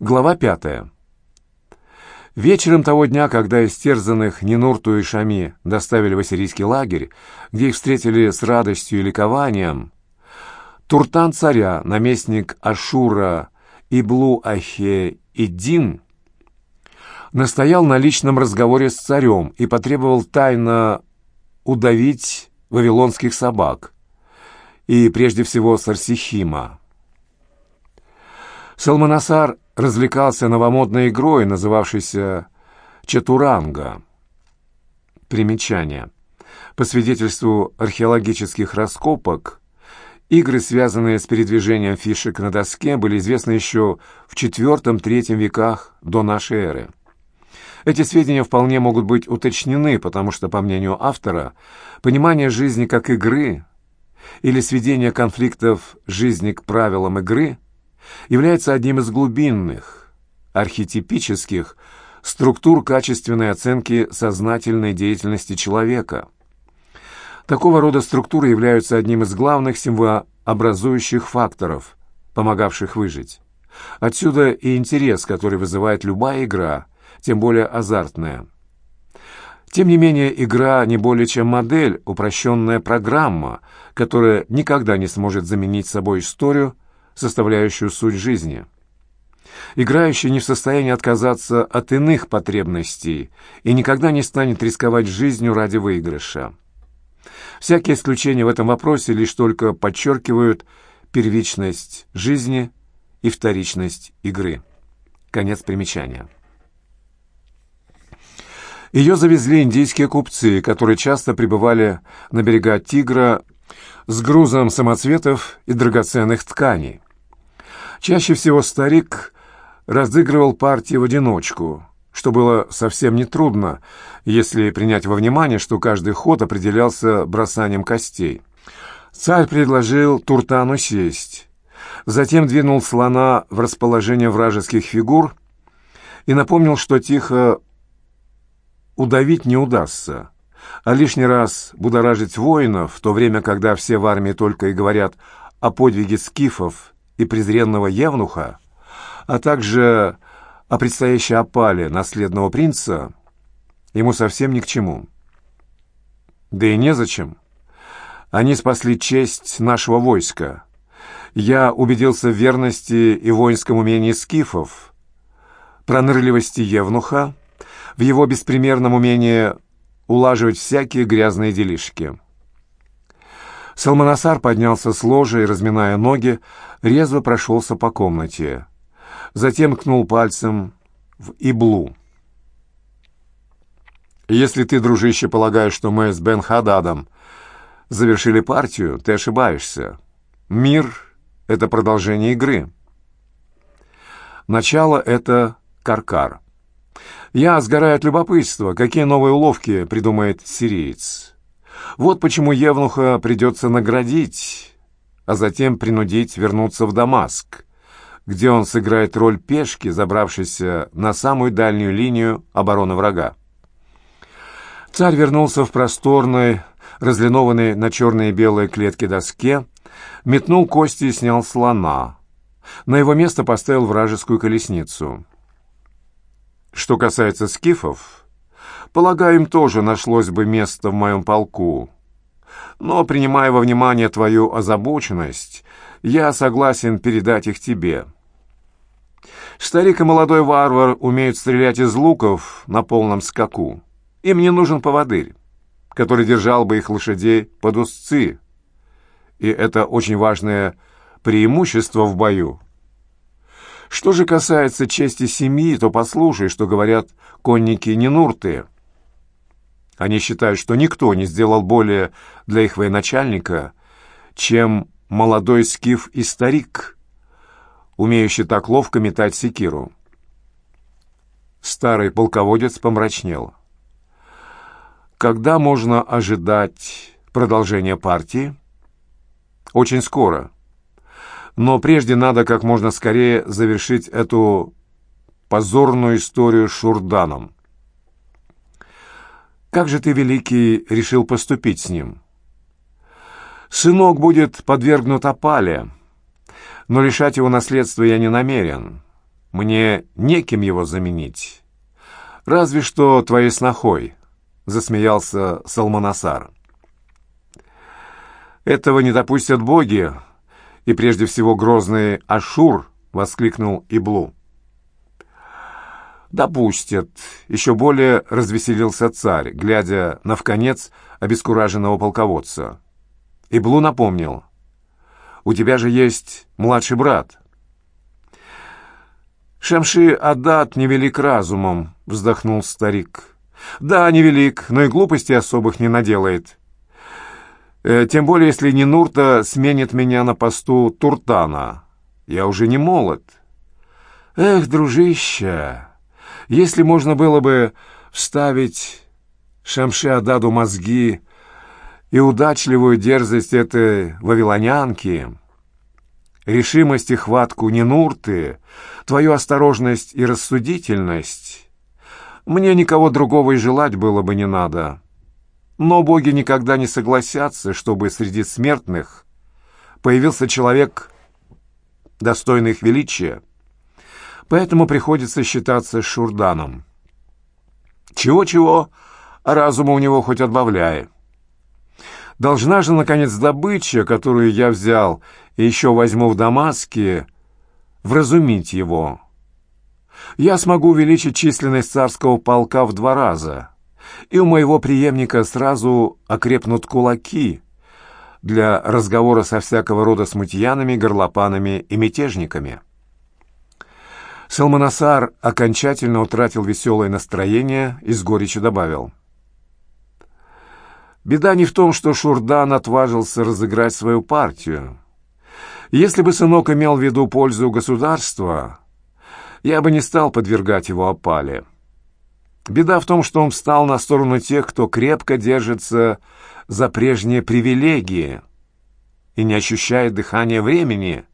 Глава пятая. Вечером того дня, когда истерзанных Нинурту и Шами доставили в ассирийский лагерь, где их встретили с радостью и ликованием, Туртан царя, наместник Ашура Иблу Ахе Идин, настоял на личном разговоре с царем и потребовал тайно удавить вавилонских собак, и прежде всего Сарсихима. Салманасар развлекался новомодной игрой, называвшейся «Чатуранга». Примечание. По свидетельству археологических раскопок, игры, связанные с передвижением фишек на доске, были известны еще в IV-III веках до нашей эры. Эти сведения вполне могут быть уточнены, потому что, по мнению автора, понимание жизни как игры или сведение конфликтов жизни к правилам игры – является одним из глубинных, архетипических структур качественной оценки сознательной деятельности человека. Такого рода структуры являются одним из главных символообразующих факторов, помогавших выжить. Отсюда и интерес, который вызывает любая игра, тем более азартная. Тем не менее, игра не более чем модель, упрощенная программа, которая никогда не сможет заменить собой историю, составляющую суть жизни. Играющий не в состоянии отказаться от иных потребностей и никогда не станет рисковать жизнью ради выигрыша. Всякие исключения в этом вопросе лишь только подчеркивают первичность жизни и вторичность игры. Конец примечания. Ее завезли индийские купцы, которые часто пребывали на берега Тигра с грузом самоцветов и драгоценных тканей. Чаще всего старик разыгрывал партии в одиночку, что было совсем нетрудно, если принять во внимание, что каждый ход определялся бросанием костей. Царь предложил Туртану сесть, затем двинул слона в расположение вражеских фигур и напомнил, что тихо удавить не удастся, а лишний раз будоражить воинов, в то время, когда все в армии только и говорят о подвиге скифов и презренного евнуха, а также о предстоящей опале наследного принца, ему совсем ни к чему. Да и незачем. Они спасли честь нашего войска. Я убедился в верности и воинском умении скифов, пронырливости евнуха, в его беспримерном умении улаживать всякие грязные делишки. Салманасар поднялся с ложа и, разминая ноги, резво прошелся по комнате. Затем кнул пальцем в иблу. «Если ты, дружище, полагаешь, что мы с Бен Хададом завершили партию, ты ошибаешься. Мир — это продолжение игры. Начало — это каркар. Я сгораю от любопытства, какие новые уловки придумает сириец». Вот почему Евнуха придется наградить, а затем принудить вернуться в Дамаск, где он сыграет роль пешки, забравшейся на самую дальнюю линию обороны врага. Царь вернулся в просторной, разлинованной на черные и белые клетки доске, метнул кости и снял слона. На его место поставил вражескую колесницу. Что касается скифов, Полагаю, им тоже нашлось бы место в моем полку. Но, принимая во внимание твою озабоченность, я согласен передать их тебе. Старик и молодой варвар умеют стрелять из луков на полном скаку. Им не нужен поводырь, который держал бы их лошадей под узцы. И это очень важное преимущество в бою. Что же касается чести семьи, то послушай, что говорят конники Нинурты. Они считают, что никто не сделал более для их военачальника, чем молодой скиф и старик, умеющий так ловко метать секиру. Старый полководец помрачнел. Когда можно ожидать продолжения партии? Очень скоро. Но прежде надо как можно скорее завершить эту позорную историю с Шурданом. Как же ты, Великий, решил поступить с ним? Сынок будет подвергнут опале, но лишать его наследства я не намерен. мне неким его заменить. Разве что твоей снохой, — засмеялся Салманасар. Этого не допустят боги, и прежде всего грозный Ашур, — воскликнул Иблу. «Допустят», — еще более развеселился царь, глядя на вконец обескураженного полководца. Иблу напомнил. «У тебя же есть младший брат». «Шамши Адат невелик разумом», — вздохнул старик. «Да, невелик, но и глупостей особых не наделает. Э, тем более, если не Нурта сменит меня на посту Туртана. Я уже не молод». «Эх, дружище, если можно было бы вставить Шамши Ададу мозги и удачливую дерзость этой вавилонянки, решимость и хватку Нинурты, твою осторожность и рассудительность, мне никого другого и желать было бы не надо. Но боги никогда не согласятся, чтобы среди смертных появился человек, достойный их величия. Поэтому приходится считаться Шурданом. Чего-чего, а разума у него хоть отбавляй. Должна же, наконец, добыча, которую я взял и еще возьму в Дамаске, вразумить его. Я смогу увеличить численность царского полка в два раза, и у моего преемника сразу окрепнут кулаки для разговора со всякого рода смутьянами, горлопанами и мятежниками. Салманасар окончательно утратил веселое настроение и с горечью добавил — Беда не в том, что Шурдан отважился разыграть свою партию. Если бы сынок имел в виду пользу государства, я бы не стал подвергать его опале. Беда в том, что он встал на сторону тех, кто крепко держится за прежние привилегии и не ощущает дыхания времени,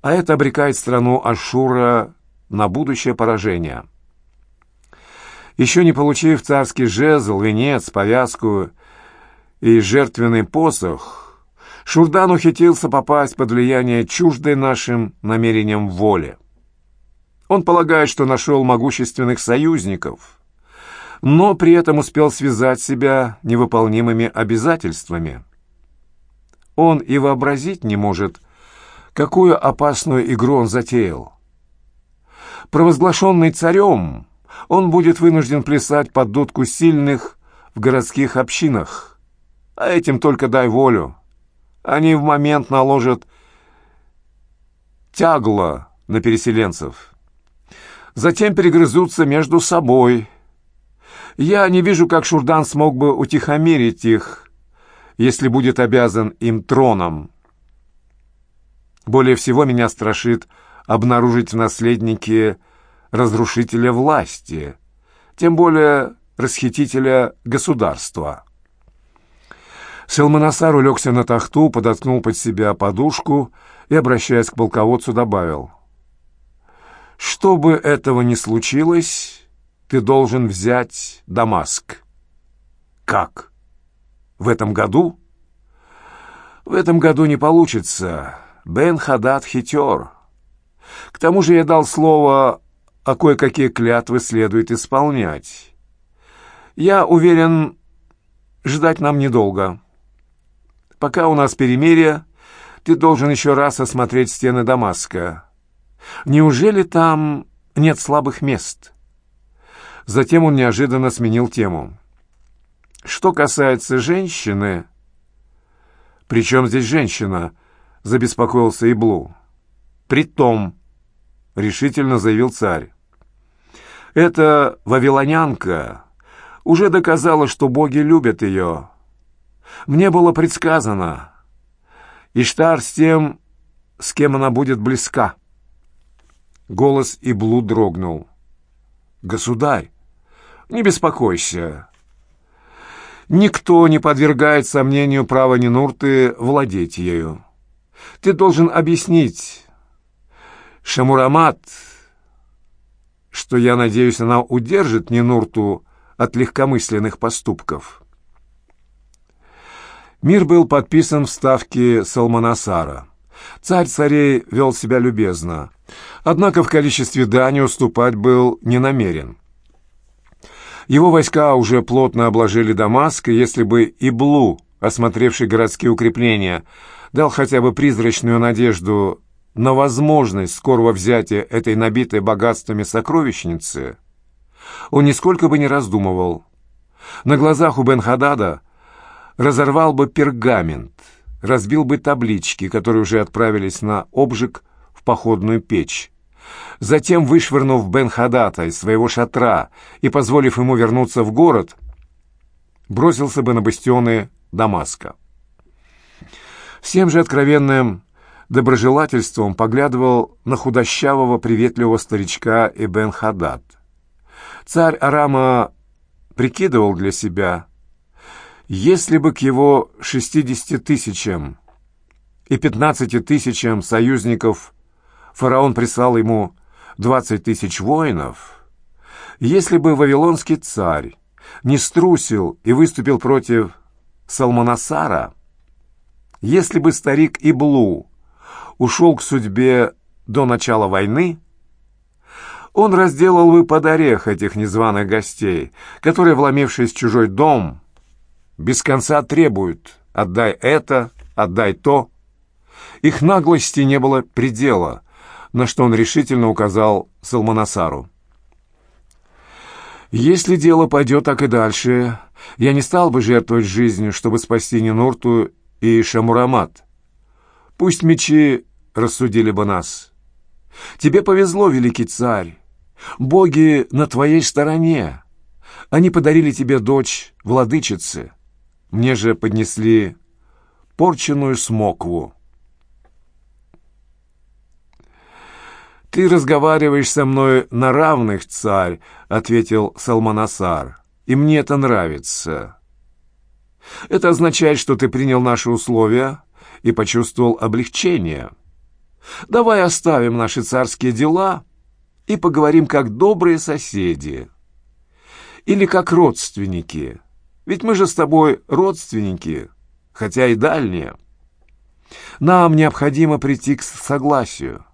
а это обрекает страну Ашура на будущее поражение. Еще не получив царский жезл, венец, повязку и жертвенный посох, Шурдан ухитрился попасть под влияние чуждой нашим намерениям воли. Он полагает, что нашел могущественных союзников, но при этом успел связать себя невыполнимыми обязательствами. Он и вообразить не может, какую опасную игру он затеял. Провозглашенный царем, он будет вынужден плясать под дудку сильных в городских общинах, а этим только дай волю. Они в момент наложат тягло на переселенцев. Затем перегрызутся между собой. Я не вижу, как Шурдан смог бы утихомирить их, если будет обязан им троном. Более всего меня страшит обнаружить в наследнике разрушителя власти, тем более расхитителя государства. Салманасар улегся на тахту, подоткнул под себя подушку и, обращаясь к полководцу, добавил. «Что бы этого ни случилось, ты должен взять Дамаск». «Как? В этом году?» «В этом году не получится. Бен Хадад хитер. К тому же я дал слово, а кое-какие клятвы следует исполнять. Я уверен, ждать нам недолго». Пока у нас перемирие, ты должен еще раз осмотреть стены Дамаска. Неужели там нет слабых мест?» Затем он неожиданно сменил тему. «Что касается женщины...» «При чем здесь женщина?» — забеспокоился Иблу. «Притом», — решительно заявил царь. «Эта вавилонянка уже доказала, что боги любят ее». Мне было предсказано. Иштар с тем, с кем она будет близка. Голос Иблу дрогнул. «Государь, не беспокойся. Никто не подвергает сомнению права Нинурты владеть ею. Ты должен объяснить, Шамурамат, что, я надеюсь, она удержит Нинурту от легкомысленных поступков». Мир был подписан в ставке Салманасара. Царь царей вел себя любезно. Однако в количестве дани уступать был не намерен. Его войска уже плотно обложили Дамаск, и если бы Иблу, осмотревший городские укрепления, дал хотя бы призрачную надежду на возможность скорого взятия этой набитой богатствами сокровищницы, он нисколько бы не раздумывал. На глазах у Бен-Хадада разорвал бы пергамент, разбил бы таблички, которые уже отправились на обжиг в походную печь. Затем, вышвырнув Бен-Хадата из своего шатра и позволив ему вернуться в город, бросился бы на бастионы Дамаска. Всем же откровенным доброжелательством поглядывал на худощавого приветливого старичка Эбен Хадад. Царь Арама прикидывал для себя, если бы к его шестидесяти тысячам и пятнадцати тысячам союзников фараон прислал ему двадцать тысяч воинов, если бы вавилонский царь не струсил и выступил против Салманасара, если бы старик Иблу ушел к судьбе до начала войны, он разделал бы под орех этих незваных гостей, которые, вломившись в чужой дом, без конца требуют «отдай это, отдай то». Их наглости не было предела, на что он решительно указал Салманасару. «Если дело пойдет так и дальше, я не стал бы жертвовать жизнью, чтобы спасти Нинурту и Шамурамат. Пусть мечи рассудили бы нас. Тебе повезло, великий царь. Боги на твоей стороне. Они подарили тебе дочь владычицы. Мне же поднесли порченную смокву. «Ты разговариваешь со мной на равных, царь», — ответил Салманасар, — «и мне это нравится. Это означает, что ты принял наши условия и почувствовал облегчение. Давай оставим наши царские дела и поговорим как добрые соседи. Или как родственники. Ведь мы же с тобой родственники, хотя и дальние. Нам необходимо прийти к согласию.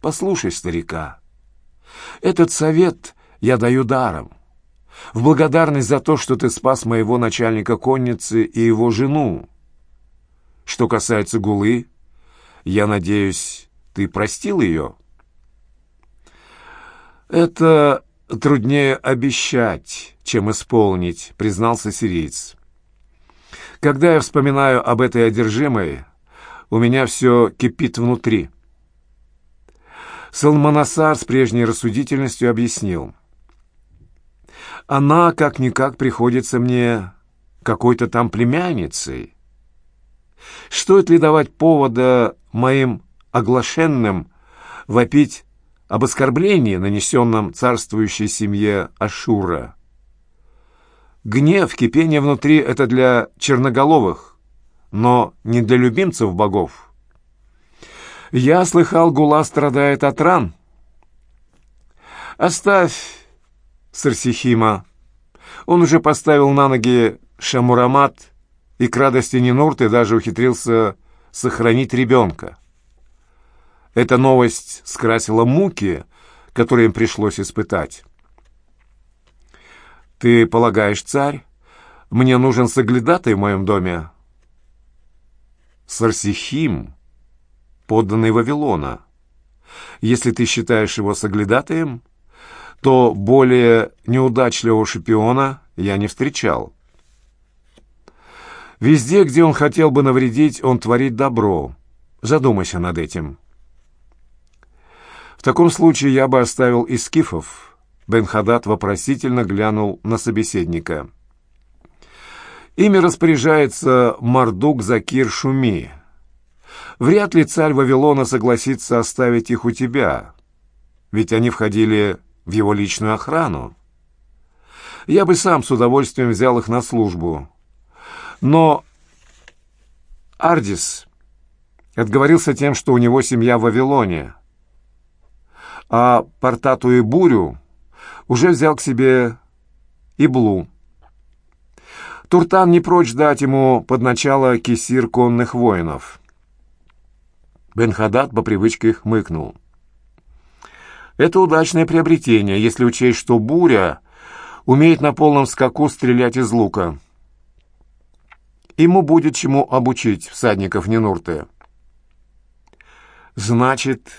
Послушай старика. Этот совет я даю даром. В благодарность за то, что ты спас моего начальника конницы и его жену. Что касается Гулы, я надеюсь, ты простил ее? Это труднее обещать, чем исполнить, признался сириец. Когда я вспоминаю об этой одержимой, у меня все кипит внутри. Салманасар с прежней рассудительностью объяснил. «Она как-никак приходится мне какой-то там племянницей. Стоит ли давать повода моим оглашенным вопить об оскорблении, нанесенном царствующей семье Ашура? Гнев, кипение внутри — это для черноголовых, но не для любимцев богов. Я слыхал, Гула страдает от ран. Оставь Сарсихима. Он уже поставил на ноги Шамурамат и к радости Нинурты даже ухитрился сохранить ребенка. Эта новость скрасила муки, которые им пришлось испытать. «Ты полагаешь, царь, мне нужен соглядатай в моем доме?» «Сарсихим подданный Вавилона. Если ты считаешь его соглядатаем, то более неудачливого шпиона я не встречал. Везде, где он хотел бы навредить, он творит добро. Задумайся над этим. В таком случае я бы оставил и скифов. Бен-Хадад вопросительно глянул на собеседника. Ими распоряжается Мардук Закир Шуми — Вряд ли царь Вавилона согласится оставить их у тебя, ведь они входили в его личную охрану. Я бы сам с удовольствием взял их на службу. Но Ардис отговорился тем, что у него семья в Вавилоне, а Портату и Бурю уже взял к себе Иблу. Туртан не прочь дать ему под начало кисир конных воинов. Бен-Хадад по привычке хмыкнул. Это удачное приобретение, если учесть, что буря умеет на полном скаку стрелять из лука. Ему будет чему обучить всадников Ненурты. Значит,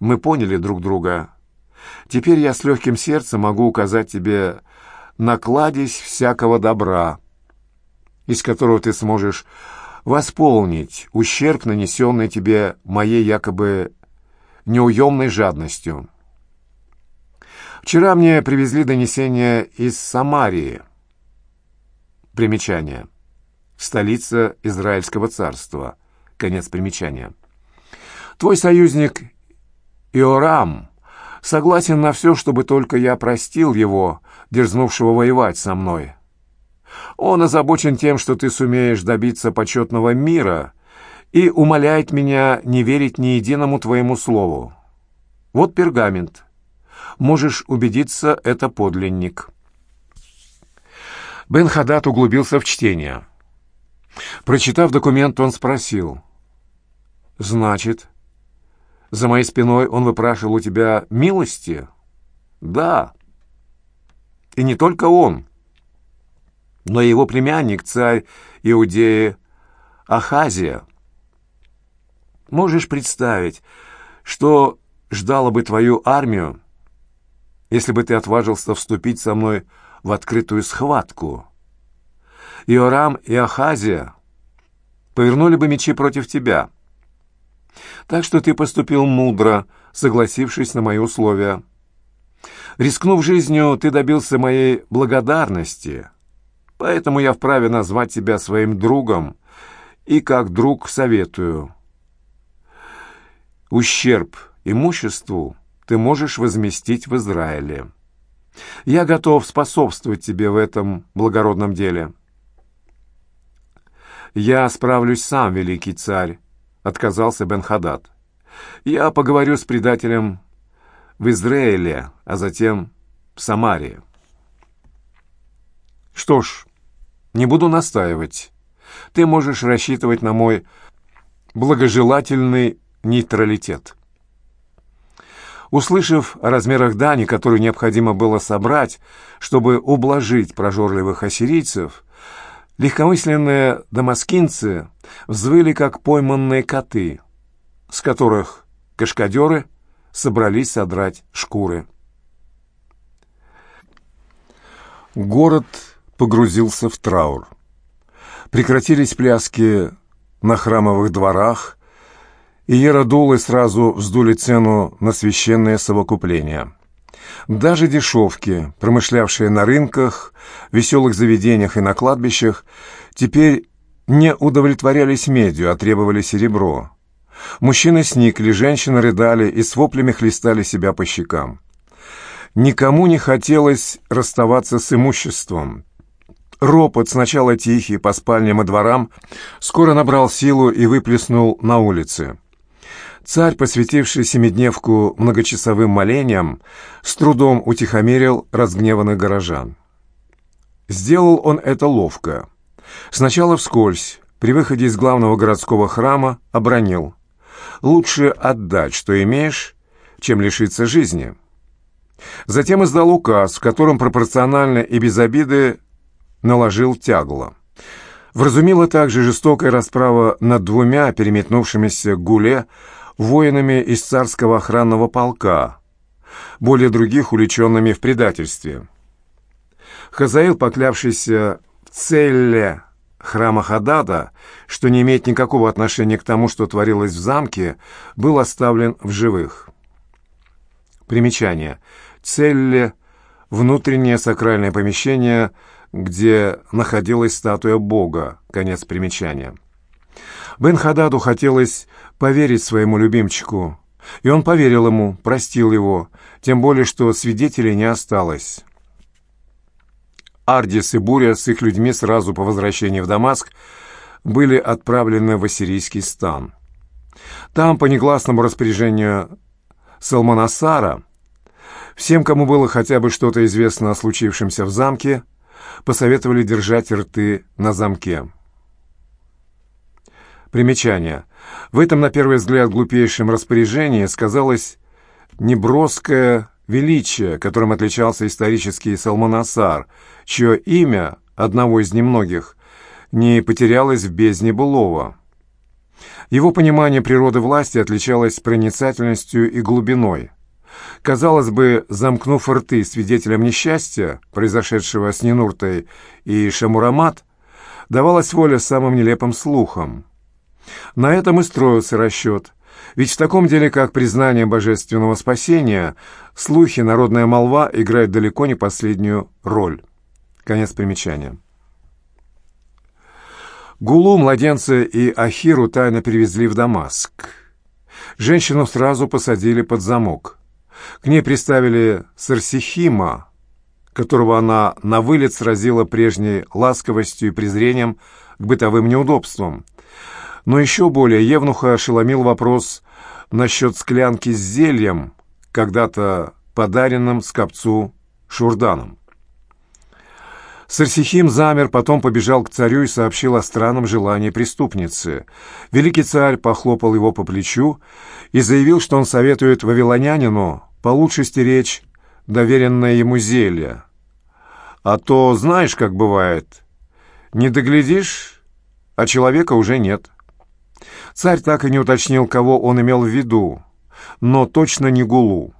мы поняли друг друга. Теперь я с легким сердцем могу указать тебе на кладезь всякого добра, из которого ты сможешь восполнить ущерб, нанесенный тебе моей якобы неуемной жадностью. Вчера мне привезли донесение из Самарии. Примечание. Столица Израильского царства. Конец примечания. Твой союзник Иорам согласен на все, чтобы только я простил его, дерзнувшего воевать со мной. Он озабочен тем, что ты сумеешь добиться почетного мира и умоляет меня не верить ни единому твоему слову. Вот пергамент. Можешь убедиться, это подлинник. Бен Хадат углубился в чтение. Прочитав документ, он спросил. «Значит, за моей спиной он выпрашивал у тебя милости?» «Да. И не только он, но и его племянник, царь Иудеи Ахазия. Можешь представить, что ждало бы твою армию, если бы ты отважился вступить со мной в открытую схватку. Иорам и Ахазия повернули бы мечи против тебя. Так что ты поступил мудро, согласившись на мои условия. Рискнув жизнью, ты добился моей благодарности, поэтому я вправе назвать тебя своим другом и как друг советую. Ущерб имуществу ты можешь возместить в Израиле. Я готов способствовать тебе в этом благородном деле». «Я справлюсь сам, великий царь», — отказался Бен-Хадад. «Я поговорю с предателем в Израиле, а затем в Самаре». «Что ж, не буду настаивать. Ты можешь рассчитывать на мой благожелательный нейтралитет». Услышав о размерах дани, которую необходимо было собрать, чтобы ублажить прожорливых ассирийцев, Легкомысленные дамаскинцы взвыли, как пойманные коты, с которых кашкадеры собрались содрать шкуры. Город погрузился в траур. Прекратились пляски на храмовых дворах, и Еродулы сразу вздули цену на священное совокупление. Даже дешевки, промышлявшие на рынках, веселых заведениях и на кладбищах, теперь не удовлетворялись медью, а требовали серебро. Мужчины сникли, женщины рыдали и с воплями хлестали себя по щекам. Никому не хотелось расставаться с имуществом. Ропот, сначала тихий, по спальням и дворам, скоро набрал силу и выплеснул на улице. Царь, посвятивший семидневку многочасовым молениям, с трудом утихомирил разгневанных горожан. Сделал он это ловко. Сначала вскользь, при выходе из главного городского храма, обронил. «Лучше отдать, что имеешь, чем лишиться жизни». Затем издал указ, в котором пропорционально и без обиды наложил тягло. Вразумила также жестокая расправа над двумя переметнувшимися гуле воинами из царского охранного полка, более других уличенными в предательстве. Хазаил, поклявшийся в целле храма Хадада, что не имеет никакого отношения к тому, что творилось в замке, был оставлен в живых. Примечание. Целле — внутреннее сакральное помещение, где находилась статуя Бога. Конец примечания. Бен Хададу хотелось поверить своему любимчику, и он поверил ему, простил его, тем более, что свидетелей не осталось. Ардис и Буря с их людьми сразу по возвращении в Дамаск были отправлены в ассирийский стан. Там, по негласному распоряжению Салманасара, всем, кому было хотя бы что-то известно о случившемся в замке, посоветовали держать рты на замке. Примечание. В этом, на первый взгляд, глупейшем распоряжении сказалось неброское величие, которым отличался исторический Салманасар, чье имя, одного из немногих, не потерялось в бездне былого. Его понимание природы власти отличалось проницательностью и глубиной. Казалось бы, замкнув рты свидетелям несчастья, произошедшего с Нинуртой и Шамурамат, давалась воля самым нелепым слухам. На этом и строился расчет, ведь в таком деле, как признание божественного спасения, слухи, народная молва играют далеко не последнюю роль. Конец примечания. Гулу, младенца и Ахиру тайно перевезли в Дамаск. Женщину сразу посадили под замок. К ней приставили Сарсихима, которого она на вылет сразила прежней ласковостью и презрением к бытовым неудобствам. Но еще более Евнуха ошеломил вопрос насчет склянки с зельем, когда-то подаренным скопцу Шурданом. Сарсихим замер, потом побежал к царю и сообщил о странном желании преступницы. Великий царь похлопал его по плечу и заявил, что он советует вавилонянину получше стеречь доверенное ему зелье. А то, знаешь, как бывает, не доглядишь, а человека уже нет. Царь так и не уточнил, кого он имел в виду, но точно не Гулу.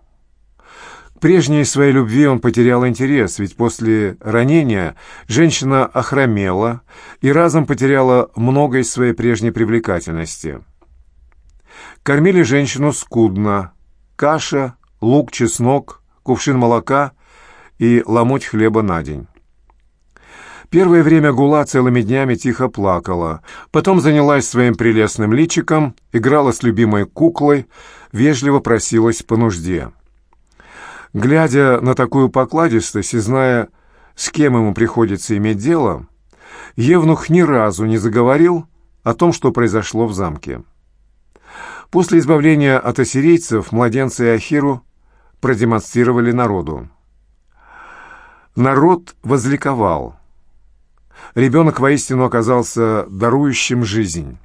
К прежней своей любви он потерял интерес, ведь после ранения женщина охромела и разом потеряла много из своей прежней привлекательности. Кормили женщину скудно. Каша, лук, чеснок, кувшин молока и ломоть хлеба на день. Первое время Гула целыми днями тихо плакала, потом занялась своим прелестным личиком, играла с любимой куклой, вежливо просилась по нужде. Глядя на такую покладистость и зная, с кем ему приходится иметь дело, Евнух ни разу не заговорил о том, что произошло в замке. После избавления от ассирийцев младенца и Ахиру продемонстрировали народу. Народ возликовал. Ребенок воистину оказался дарующим жизнь.